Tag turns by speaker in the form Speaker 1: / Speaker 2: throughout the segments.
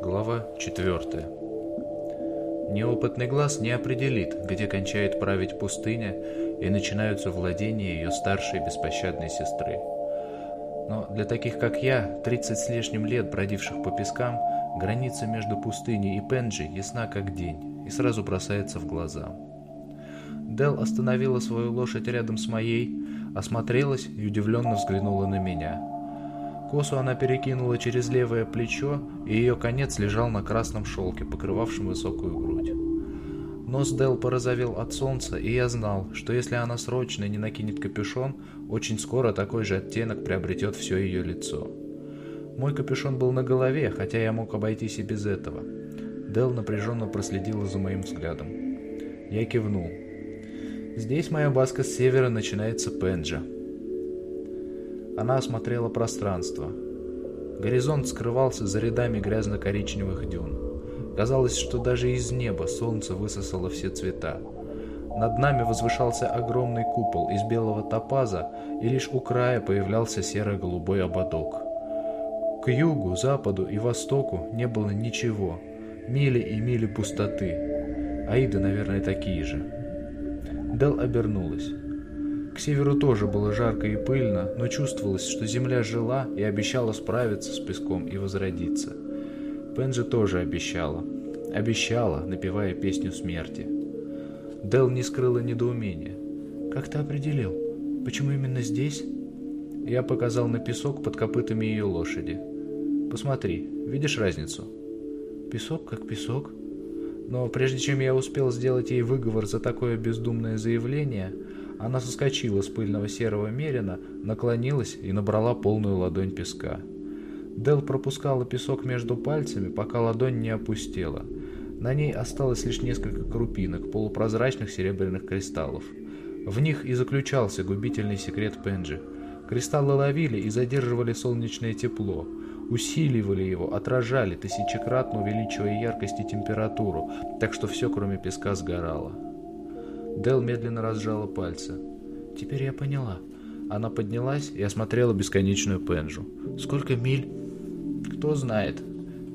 Speaker 1: Глава 4. Неопытный глаз не определит, где кончает править пустыня и начинаются владения ее старшей беспощадной сестры. Но для таких, как я, 30 с лишним лет бродивших по пескам, граница между пустыней и Пенджи ясна как день и сразу бросается в глаза. Дел остановила свою лошадь рядом с моей, осмотрелась и удивленно взглянула на меня – Косу она перекинула через левое плечо, и ее конец лежал на красном шелке, покрывавшем высокую грудь. Нос Дел порозовел от солнца, и я знал, что если она срочно не накинет капюшон, очень скоро такой же оттенок приобретет все ее лицо. Мой капюшон был на голове, хотя я мог обойтись и без этого. Дел напряженно проследила за моим взглядом. Я кивнул. Здесь моя баска с севера начинается Пенджа, она осмотрела пространство. Горизонт скрывался за рядами грязно-коричневых дюн. Казалось, что даже из неба солнце высосало все цвета. Над нами возвышался огромный купол из белого топаза, и лишь у края появлялся серо-голубой ободок. К югу, западу и востоку не было ничего. Мили и мили пустоты. Аиды, наверное, такие же. Дел обернулась. К северу тоже было жарко и пыльно, но чувствовалось, что земля жила и обещала справиться с песком и возродиться. Пенджи тоже обещала. Обещала, напевая песню смерти. Дел не скрыла недоумения. «Как ты определил? Почему именно здесь?» Я показал на песок под копытами ее лошади. «Посмотри, видишь разницу?» «Песок как песок». Но прежде чем я успел сделать ей выговор за такое бездумное заявление, она соскочила с пыльного серого мерина, наклонилась и набрала полную ладонь песка. Дел пропускала песок между пальцами, пока ладонь не опустела. На ней осталось лишь несколько крупинок, полупрозрачных серебряных кристаллов. В них и заключался губительный секрет Пенджи. Кристаллы ловили и задерживали солнечное тепло, усиливали его, отражали, тысячекратно увеличивая яркость и температуру, так что все, кроме песка, сгорало. Дел медленно разжала пальцы. «Теперь я поняла». Она поднялась и осмотрела бесконечную Пенжу. «Сколько миль?» «Кто знает.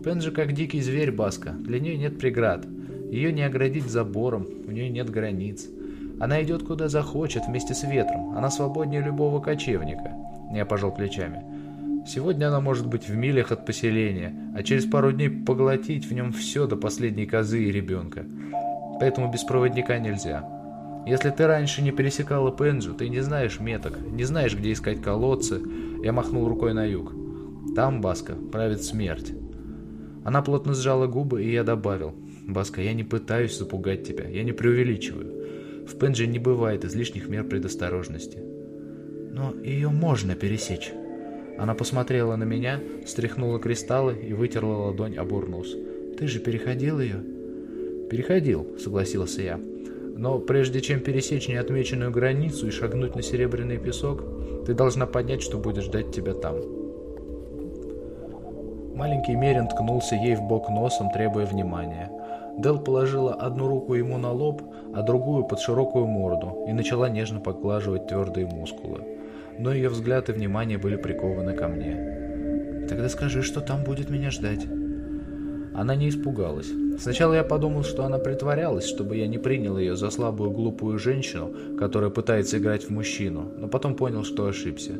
Speaker 1: Пенжа как дикий зверь, Баска. Для нее нет преград. Ее не оградить забором, у нее нет границ. Она идет куда захочет вместе с ветром. Она свободнее любого кочевника». Я пожал плечами. Сегодня она может быть в милях от поселения, а через пару дней поглотить в нем все до последней козы и ребенка. Поэтому без проводника нельзя. Если ты раньше не пересекала Пенджу, ты не знаешь меток, не знаешь, где искать колодцы. Я махнул рукой на юг. Там, Баска, правит смерть. Она плотно сжала губы, и я добавил. Баска, я не пытаюсь запугать тебя, я не преувеличиваю. В Пендже не бывает излишних мер предосторожности. Но ее можно пересечь. Она посмотрела на меня, стряхнула кристаллы и вытерла ладонь об урнус. Ты же переходил ее? Переходил, согласился я. Но прежде чем пересечь неотмеченную границу и шагнуть на серебряный песок, ты должна понять, что будет ждать тебя там. Маленький Мерин ткнулся ей в бок носом, требуя внимания. Дел положила одну руку ему на лоб, а другую под широкую морду и начала нежно поглаживать твердые мускулы. Но ее взгляд и внимание были прикованы ко мне. «Тогда скажи, что там будет меня ждать». Она не испугалась. Сначала я подумал, что она притворялась, чтобы я не принял ее за слабую глупую женщину, которая пытается играть в мужчину, но потом понял, что ошибся.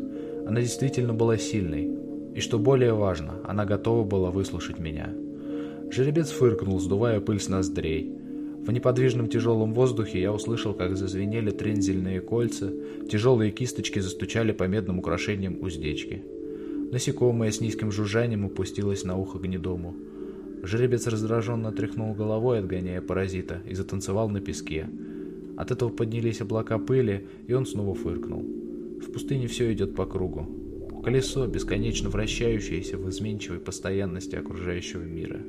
Speaker 1: Она действительно была сильной. И что более важно, она готова была выслушать меня. Жеребец фыркнул, сдувая пыль с ноздрей. В неподвижном тяжелом воздухе я услышал, как зазвенели трензельные кольца, тяжелые кисточки застучали по медным украшениям уздечки. Насекомое с низким жужжанием упустилось на ухо гнедому. Жеребец раздраженно тряхнул головой, отгоняя паразита, и затанцевал на песке. От этого поднялись облака пыли, и он снова фыркнул. В пустыне все идет по кругу. Колесо, бесконечно вращающееся в изменчивой постоянности окружающего мира.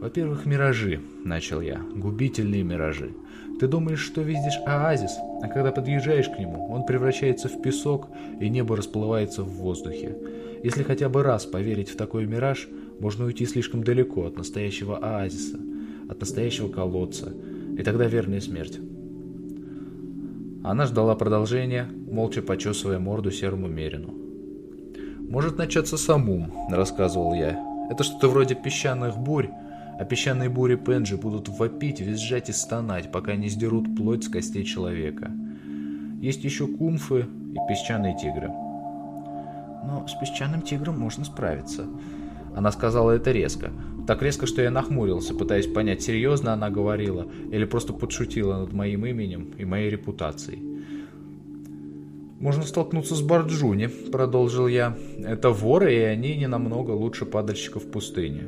Speaker 1: «Во-первых, миражи», — начал я, — «губительные миражи. Ты думаешь, что видишь оазис, а когда подъезжаешь к нему, он превращается в песок, и небо расплывается в воздухе. Если хотя бы раз поверить в такой мираж, можно уйти слишком далеко от настоящего оазиса, от настоящего колодца, и тогда верная смерть. Она ждала продолжения, молча почесывая морду серому мерину. «Может начаться самум», — рассказывал я. «Это что-то вроде песчаных бурь, а песчаные бури Пенджи будут вопить, визжать и стонать, пока не сдерут плоть с костей человека. Есть еще кумфы и песчаные тигры».
Speaker 2: «Но с песчаным тигром можно справиться».
Speaker 1: Она сказала это резко. Так резко, что я нахмурился, пытаясь понять, серьезно она говорила или просто подшутила над моим именем и моей репутацией. «Можно столкнуться с Барджуни», — продолжил я. «Это воры, и они не намного лучше падальщиков в пустыне.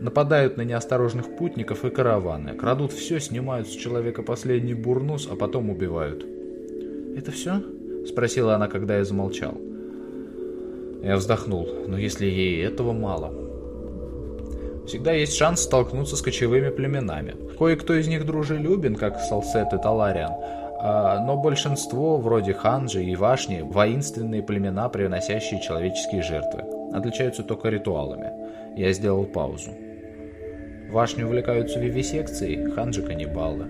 Speaker 1: Нападают на неосторожных путников и караваны, крадут все, снимают с человека последний бурнус, а потом убивают».
Speaker 2: «Это все?»
Speaker 1: — спросила она, когда я замолчал. Я вздохнул. «Но если ей этого мало...» Всегда есть шанс столкнуться с кочевыми племенами. Кое-кто из них дружелюбен, как Салсет и Талариан, а, но большинство, вроде Ханджи и Вашни, воинственные племена, приносящие человеческие жертвы. Отличаются только ритуалами. Я сделал паузу. Вашни увлекаются вивисекцией, Ханджи – каннибалы.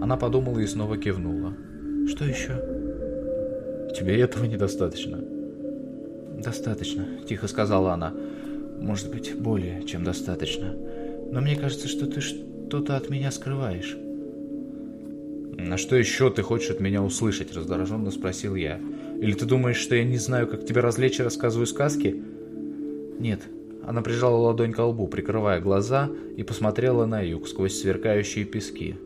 Speaker 1: Она подумала и снова кивнула.
Speaker 2: «Что еще?»
Speaker 1: «Тебе этого недостаточно?»
Speaker 2: «Достаточно», – тихо сказала она. «Может быть, более чем достаточно. Но мне кажется, что ты что-то от меня скрываешь».
Speaker 1: «На что еще ты хочешь от меня услышать?» – раздраженно спросил я. «Или ты думаешь, что я не знаю, как тебя развлечь и рассказываю сказки?»
Speaker 2: «Нет».
Speaker 1: Она прижала ладонь к лбу, прикрывая глаза, и посмотрела на юг сквозь сверкающие пески.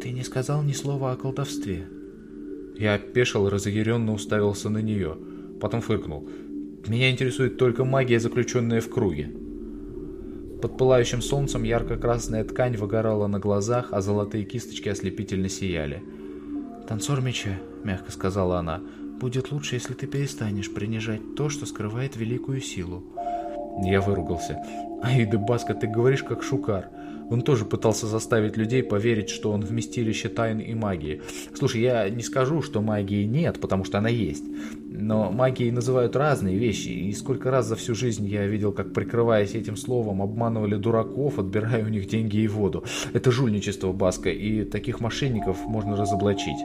Speaker 2: «Ты не сказал ни слова о колдовстве».
Speaker 1: Я опешил и разъяренно уставился на нее. Потом фыркнул. «Меня интересует только магия, заключенная в круге». Под пылающим солнцем ярко-красная ткань выгорала на глазах, а золотые кисточки ослепительно сияли.
Speaker 2: «Танцор меча», — мягко сказала она, — «будет лучше, если ты перестанешь принижать то, что скрывает великую силу».
Speaker 1: Я выругался. «Аида Баска, ты говоришь как шукар. Он тоже пытался заставить людей поверить, что он вместилище тайн и магии. Слушай, я не скажу, что магии нет, потому что она есть. Но магией называют разные вещи, и сколько раз за всю жизнь я видел, как, прикрываясь этим словом, обманывали дураков, отбирая у них деньги и воду. Это жульничество, Баска, и таких мошенников можно разоблачить.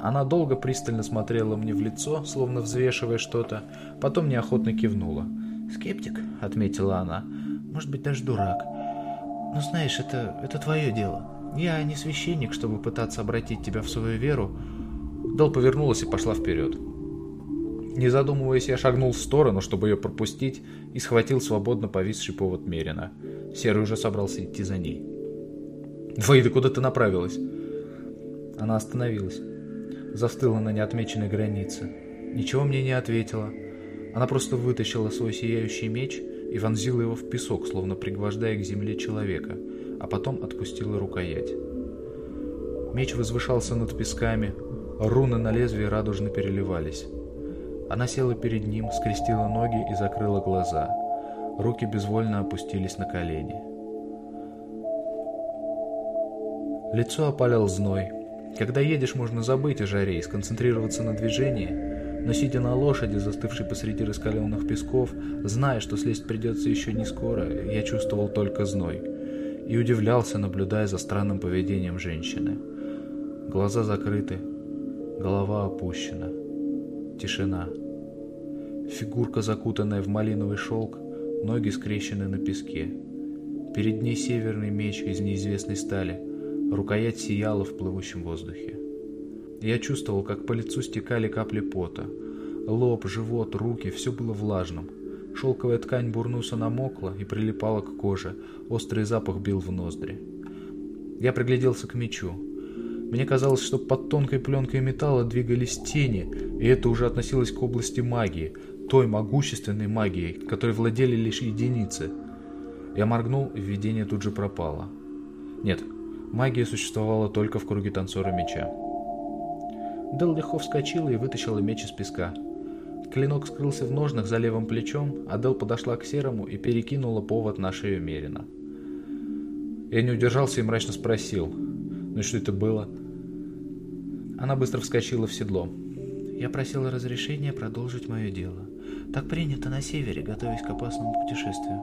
Speaker 1: Она долго пристально смотрела мне в лицо, словно взвешивая что-то, потом неохотно кивнула.
Speaker 2: «Скептик», — отметила она, — «может быть, даже дурак». Ну, знаешь, это, это твое дело. Я не священник, чтобы пытаться обратить тебя в свою веру.
Speaker 1: Дал повернулась и пошла вперед. Не задумываясь, я шагнул в сторону, чтобы ее пропустить, и схватил свободно повисший повод Мерина. Серый уже собрался идти за ней. «Ваида, куда ты направилась?» Она остановилась. Застыла на неотмеченной границе. Ничего мне не ответила. Она просто вытащила свой сияющий меч и вонзила его в песок, словно пригвождая к земле человека, а потом отпустила рукоять. Меч возвышался над песками, руны на лезвии радужно переливались. Она села перед ним, скрестила ноги и закрыла глаза. Руки безвольно опустились на колени. Лицо опалял зной. Когда едешь, можно забыть о жаре и сконцентрироваться на движении – но сидя на лошади, застывшей посреди раскаленных песков, зная, что слезть придется еще не скоро, я чувствовал только зной и удивлялся, наблюдая за странным поведением женщины. Глаза закрыты, голова опущена. Тишина. Фигурка, закутанная в малиновый шелк, ноги скрещены на песке. Перед ней северный меч из неизвестной стали, рукоять сияла в плывущем воздухе. Я чувствовал, как по лицу стекали капли пота. Лоб, живот, руки – все было влажным. Шелковая ткань бурнуса намокла и прилипала к коже, острый запах бил в ноздри. Я пригляделся к мечу. Мне казалось, что под тонкой пленкой металла двигались тени, и это уже относилось к области магии, той могущественной магией, которой владели лишь единицы. Я моргнул, и видение тут же пропало. Нет, магия существовала только в круге танцора меча. Дел легко вскочила и вытащила меч из песка. Клинок скрылся в ножнах за левым плечом, а Дел подошла к серому и перекинула повод на шею Мерина. Я не удержался и мрачно спросил, ну что это было? Она быстро вскочила в седло.
Speaker 2: Я просила разрешения продолжить мое дело. Так принято на севере, готовясь к опасному путешествию.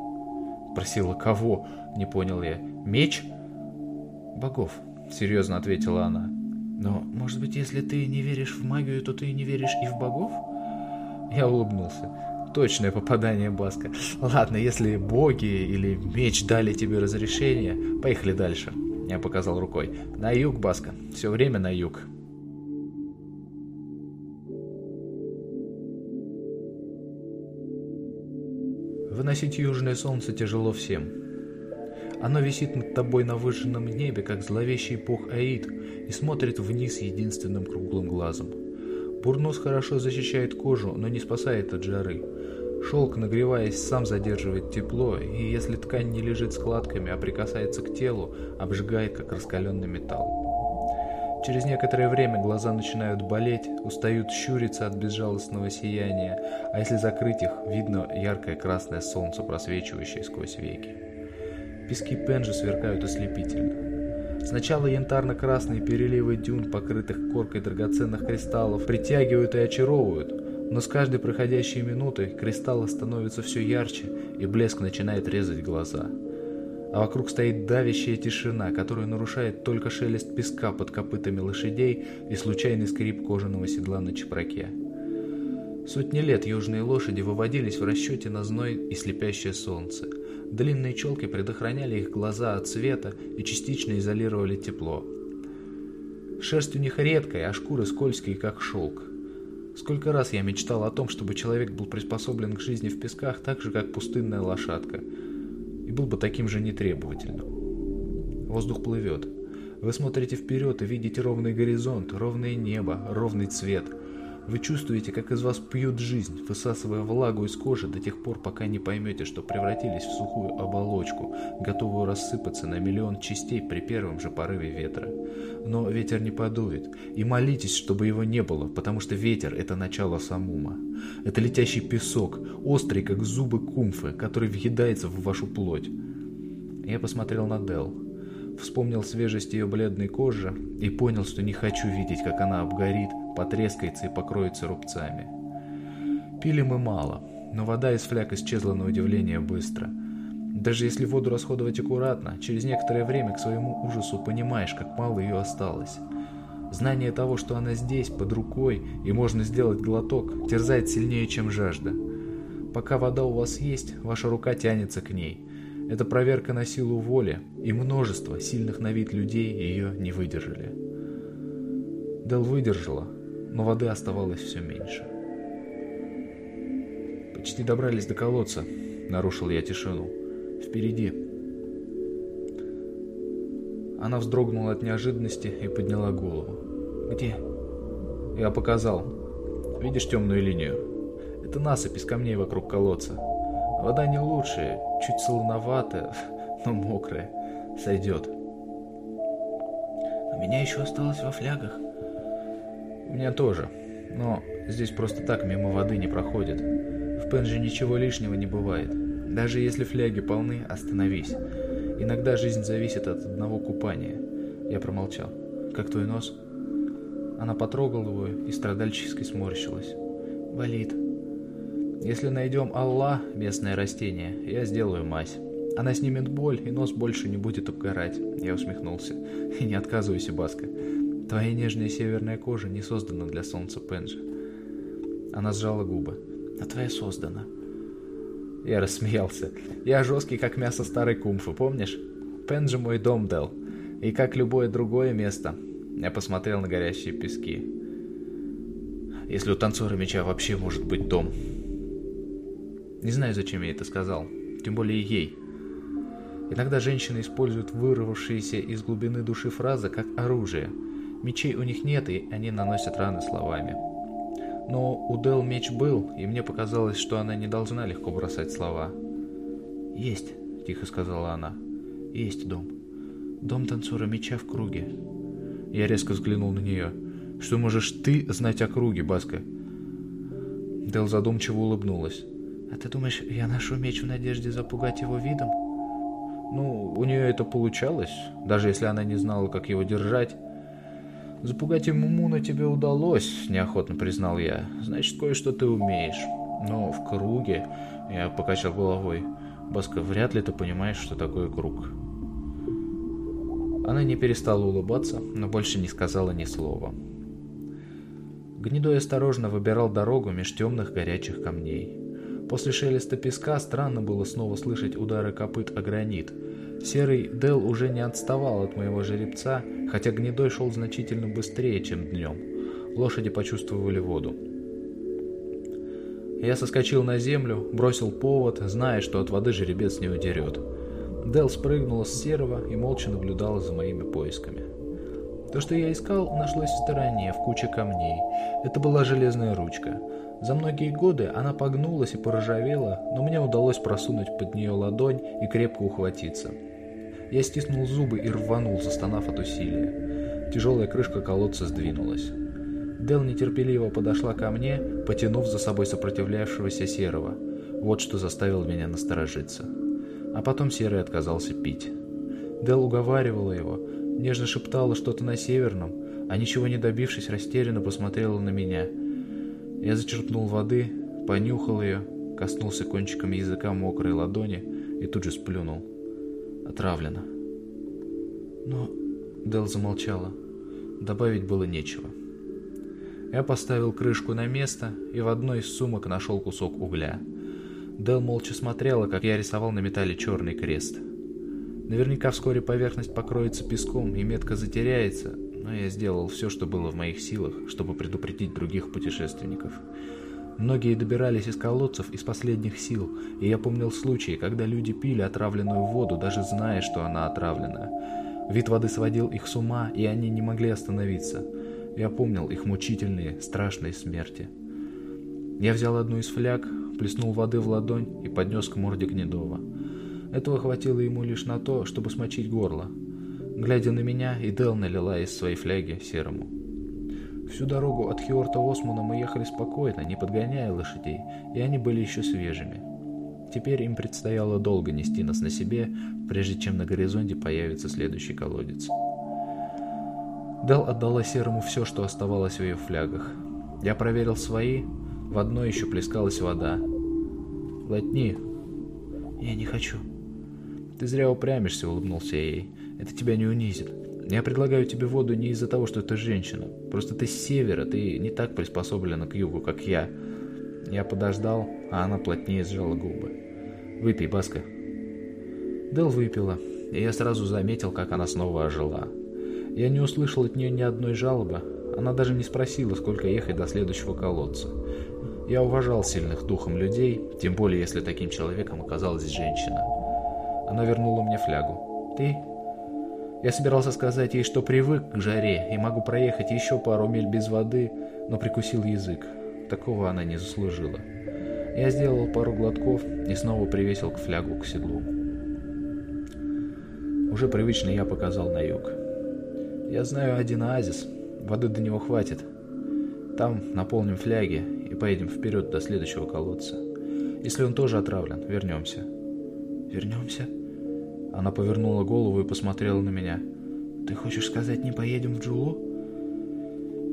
Speaker 1: Просила кого? Не понял я. Меч?
Speaker 2: Богов,
Speaker 1: серьезно ответила она.
Speaker 2: Но, может быть, если ты не веришь в магию, то ты не веришь и в богов? Я улыбнулся. Точное попадание Баска. Ладно, если боги или меч дали тебе разрешение, поехали дальше. Я показал рукой. На юг, Баска. Все время на юг. Выносить южное солнце тяжело всем. Оно висит над тобой на выжженном небе, как зловещий бог Аид, и смотрит вниз единственным круглым глазом. Бурнус хорошо защищает кожу, но не спасает от жары. Шелк, нагреваясь, сам задерживает тепло, и если ткань не лежит складками, а прикасается к телу, обжигает, как раскаленный металл. Через некоторое время глаза начинают болеть, устают щуриться от безжалостного сияния, а если закрыть их, видно яркое красное солнце, просвечивающее сквозь веки. Пески Пенджи сверкают ослепительно. Сначала янтарно-красные переливы дюн, покрытых коркой драгоценных кристаллов, притягивают и очаровывают, но с каждой проходящей минутой кристаллы становятся все ярче, и блеск начинает резать глаза – а вокруг стоит давящая тишина, которую нарушает только шелест песка под копытами лошадей и случайный скрип кожаного седла на чепраке. Сотни лет южные лошади выводились в расчете на зной и слепящее солнце. Длинные челки предохраняли их глаза от света и частично изолировали тепло. Шерсть у них редкая, а шкуры скользкие, как шелк. Сколько раз я мечтал о том, чтобы человек был приспособлен к жизни в песках так же, как пустынная лошадка – и был бы таким же нетребовательным. Воздух плывет. Вы смотрите вперед и видите ровный горизонт, ровное небо, ровный цвет. Вы чувствуете, как из вас пьют жизнь, высасывая влагу из кожи до тех пор, пока не поймете, что превратились в сухую оболочку, готовую рассыпаться на миллион частей при первом же порыве ветра. Но ветер не подует, и молитесь, чтобы его не было, потому что ветер – это начало самума. Это летящий песок, острый, как зубы кумфы, который въедается в вашу плоть. Я посмотрел на Дел, вспомнил свежесть ее бледной кожи и понял, что не хочу видеть, как она обгорит, потрескается и покроется рубцами. Пили мы мало, но вода из фляг исчезла на удивление быстро. Даже если воду расходовать аккуратно, через некоторое время к своему ужасу понимаешь, как мало ее осталось. Знание того, что она здесь, под рукой, и можно сделать глоток, терзает сильнее, чем жажда. Пока вода у вас есть, ваша рука тянется к ней. Это проверка на силу воли, и множество сильных на вид людей ее не выдержали. Дел выдержала, но воды оставалось все меньше. «Почти добрались до колодца», — нарушил я тишину. «Впереди». Она вздрогнула от неожиданности и подняла голову. «Где?» Я показал. «Видишь темную линию? Это насыпь из камней вокруг колодца. Вода не лучшая, чуть солоноватая, но мокрая. Сойдет».
Speaker 3: «У меня еще осталось во флягах».
Speaker 2: «У меня тоже. Но здесь просто так мимо воды не проходит. В Пенже ничего лишнего не бывает. Даже если фляги полны, остановись. Иногда жизнь зависит от одного купания». Я промолчал. «Как твой нос?» Она потрогала его и страдальчески сморщилась. «Болит. Если найдем Алла, местное растение, я сделаю мазь. Она снимет боль, и нос больше не будет обгорать». Я усмехнулся. «И не отказывайся, Баска. Твоя нежная северная кожа не создана для солнца Пенджи». Она сжала губы. «А твоя создана». Я рассмеялся. «Я жесткий, как мясо старой кумфы, помнишь? Пенджи мой дом, Дел. И как любое другое место, я посмотрел на горящие пески. Если у танцора меча вообще может быть дом. Не знаю, зачем я это сказал. Тем более ей. Иногда женщины используют вырвавшиеся из глубины души фразы как оружие. Мечей у них нет, и они наносят раны словами. Но у Дел меч был, и мне показалось, что она не должна легко бросать слова. «Есть», — тихо сказала она. «Есть дом. Дом танцора меча в круге. Я резко взглянул на нее. «Что можешь ты знать о круге, Баска?» Дел задумчиво улыбнулась. «А ты думаешь, я ношу меч в надежде запугать его видом?» «Ну, у нее это получалось, даже если она не знала, как его держать». «Запугать ему Муна тебе удалось», — неохотно признал я. «Значит, кое-что ты умеешь. Но в круге...» — я покачал головой. «Баска, вряд ли ты понимаешь, что такое круг». Она не перестала улыбаться, но больше не сказала ни слова. Гнедой осторожно выбирал дорогу меж темных горячих камней. После шелеста песка странно было снова слышать удары копыт о гранит. Серый Дел уже не отставал от моего жеребца, хотя Гнедой шел значительно быстрее, чем днем. Лошади почувствовали воду. Я соскочил на землю, бросил повод, зная, что от воды жеребец не удерет. Дел спрыгнула с серого и молча наблюдала за моими поисками. То, что я искал, нашлось в стороне, в куче камней. Это была железная ручка. За многие годы она погнулась и поржавела, но мне удалось просунуть под нее ладонь и крепко ухватиться. Я стиснул зубы и рванул, застонав от усилия. Тяжелая крышка колодца сдвинулась. Дел нетерпеливо подошла ко мне, потянув за собой сопротивлявшегося Серого. Вот что заставило меня насторожиться. А потом Серый отказался пить. Дел уговаривала его, нежно шептала что-то на северном, а ничего не добившись, растерянно посмотрела на меня. Я зачерпнул воды, понюхал ее, коснулся кончиком языка мокрой ладони и тут же сплюнул. Отравлено. Но... Дел замолчала. Добавить было нечего. Я поставил крышку на место и в одной из сумок нашел кусок угля. Дел молча смотрела, как я рисовал на металле черный крест. Наверняка вскоре поверхность покроется песком и метка затеряется, но я сделал все, что было в моих силах, чтобы предупредить других путешественников. Многие добирались из колодцев из последних сил, и я помнил случаи, когда люди пили отравленную воду, даже зная, что она отравлена. Вид воды сводил их с ума, и они не могли остановиться. Я помнил их мучительные, страшные смерти. Я взял одну из фляг, плеснул воды в ладонь и поднес к морде Гнедова. Этого хватило ему лишь на то, чтобы смочить горло. Глядя на меня, Идел налила из своей фляги серому. Всю дорогу от Хиорта Османа мы ехали спокойно, не подгоняя лошадей, и они были еще свежими. Теперь им предстояло долго нести нас на себе, прежде чем на горизонте появится следующий колодец. Дел отдала Серому все, что оставалось в ее флягах. Я проверил свои, в одной еще плескалась вода. «Глотни».
Speaker 3: «Я не хочу».
Speaker 2: «Ты зря упрямишься», — улыбнулся я ей. «Это тебя не унизит. Я предлагаю тебе воду не из-за того, что ты женщина. Просто ты с севера, ты не так приспособлена к югу, как я». Я подождал, а она плотнее сжала губы. «Выпей, Баска». Дел выпила, и я сразу заметил, как она снова ожила. Я не услышал от нее ни одной жалобы. Она даже не спросила, сколько ехать до следующего колодца. Я уважал сильных духом людей, тем более если таким человеком оказалась женщина. Она вернула мне флягу. «Ты?» Я собирался сказать ей, что привык к жаре и могу проехать еще пару миль без воды, но прикусил язык. Такого она не заслужила. Я сделал пару глотков и снова привесил к флягу к седлу. Уже привычно я показал на юг. Я знаю один оазис. Воды до него хватит. Там наполним фляги и поедем вперед до следующего колодца. Если он тоже отравлен, вернемся.
Speaker 3: Вернемся?
Speaker 2: Она повернула голову и посмотрела на меня.
Speaker 3: Ты хочешь сказать, не поедем в Джулу?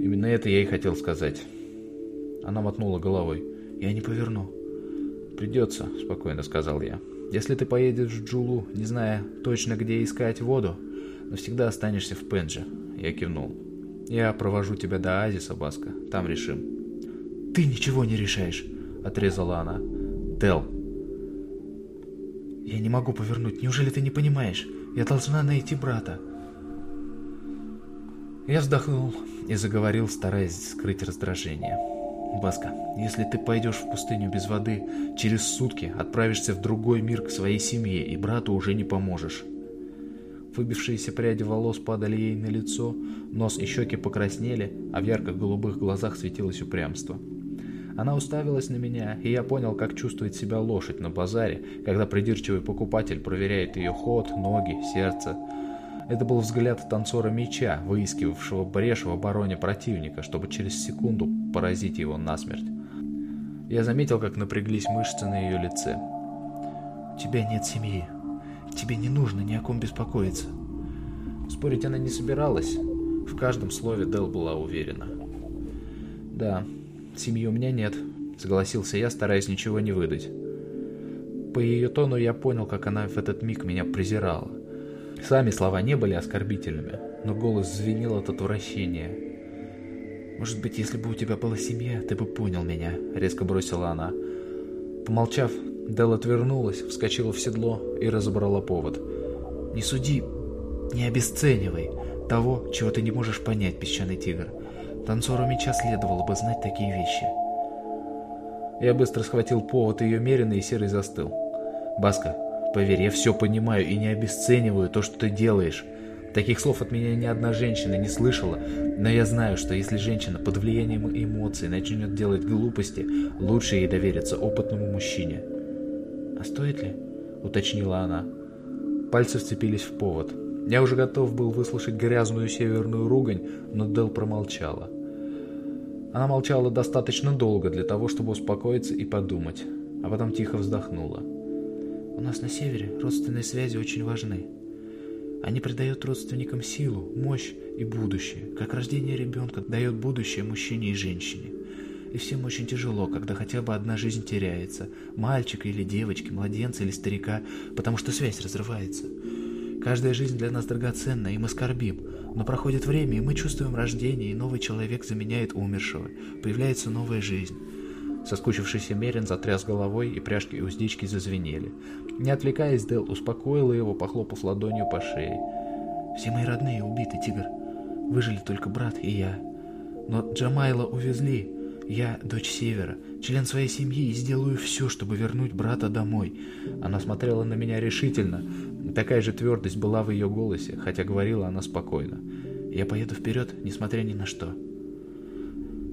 Speaker 2: Именно это я и хотел сказать. Она мотнула головой.
Speaker 3: Я не поверну.
Speaker 2: Придется, спокойно сказал я. Если ты поедешь в Джулу, не зная точно, где искать воду, навсегда останешься в Пенже. Я кивнул. Я провожу тебя до Оазиса, Баска. Там решим.
Speaker 3: Ты ничего не решаешь, отрезала она.
Speaker 2: Тел.
Speaker 3: Я не могу повернуть. Неужели ты не понимаешь? Я должна найти брата.
Speaker 2: Я вздохнул и заговорил, стараясь скрыть раздражение. Баска, если ты пойдешь в пустыню без воды, через сутки отправишься в другой мир к своей семье, и брату уже не поможешь. Выбившиеся пряди волос падали ей на лицо, нос и щеки покраснели, а в ярко-голубых глазах светилось упрямство. Она уставилась на меня, и я понял, как чувствует себя лошадь на базаре, когда придирчивый покупатель проверяет ее ход, ноги, сердце. Это был взгляд танцора меча, выискивавшего брешь в обороне противника, чтобы через секунду поразить его насмерть. Я заметил, как напряглись мышцы на ее лице.
Speaker 3: «У тебя нет семьи», Тебе не нужно ни о ком беспокоиться.
Speaker 2: Спорить она не собиралась. В каждом слове Дел была уверена. Да, семьи у меня нет, согласился я, стараясь ничего не выдать. По ее тону я понял, как она в этот миг меня презирала. Сами слова не были оскорбительными, но голос звенел от отвращения.
Speaker 3: Может быть, если бы у тебя была семья, ты бы понял меня», — резко бросила она.
Speaker 2: Помолчав, Дел отвернулась, вскочила в седло и разобрала повод.
Speaker 3: «Не суди, не обесценивай того, чего ты не можешь понять, песчаный тигр. Танцору меча следовало бы знать такие вещи».
Speaker 2: Я быстро схватил повод ее меренный и серый застыл. «Баска, поверь, я все понимаю и не обесцениваю то, что ты делаешь. Таких слов от меня ни одна женщина не слышала, но я знаю, что если женщина под влиянием эмоций начнет делать глупости, лучше ей довериться опытному мужчине.
Speaker 3: «А стоит ли?» — уточнила она.
Speaker 2: Пальцы вцепились в повод. Я уже готов был выслушать грязную северную ругань, но Дел промолчала. Она молчала достаточно долго для того, чтобы успокоиться и подумать, а потом тихо вздохнула.
Speaker 3: «У нас на севере родственные связи очень важны», они придают родственникам силу, мощь и будущее, как рождение ребенка дает будущее мужчине и женщине. И всем очень тяжело, когда хотя бы одна жизнь теряется, мальчика или девочки, младенца или старика, потому что связь разрывается. Каждая жизнь для нас драгоценна, и мы скорбим, но проходит время, и мы чувствуем рождение, и новый человек заменяет умершего, появляется новая жизнь.
Speaker 2: Соскучившийся Мерин затряс головой, и пряжки и уздечки зазвенели. Не отвлекаясь, Дел успокоила его, похлопав ладонью по шее.
Speaker 3: «Все мои родные убиты, Тигр. Выжили только брат и я. Но Джамайла увезли. Я дочь Севера, член своей семьи, и сделаю все, чтобы вернуть брата домой».
Speaker 2: Она смотрела на меня решительно. Такая же твердость была в ее голосе, хотя говорила она спокойно.
Speaker 3: «Я поеду вперед, несмотря ни на что».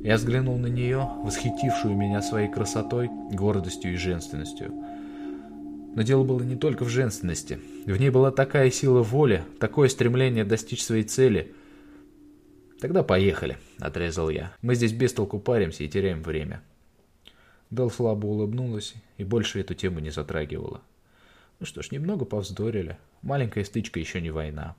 Speaker 2: Я взглянул на нее, восхитившую меня своей красотой, гордостью и женственностью. Но дело было не только в женственности. В ней была такая сила воли, такое стремление достичь своей цели. «Тогда поехали», — отрезал я. «Мы здесь без толку паримся и теряем время». Дел слабо улыбнулась и больше эту тему не затрагивала. Ну что ж, немного повздорили. Маленькая стычка еще не война.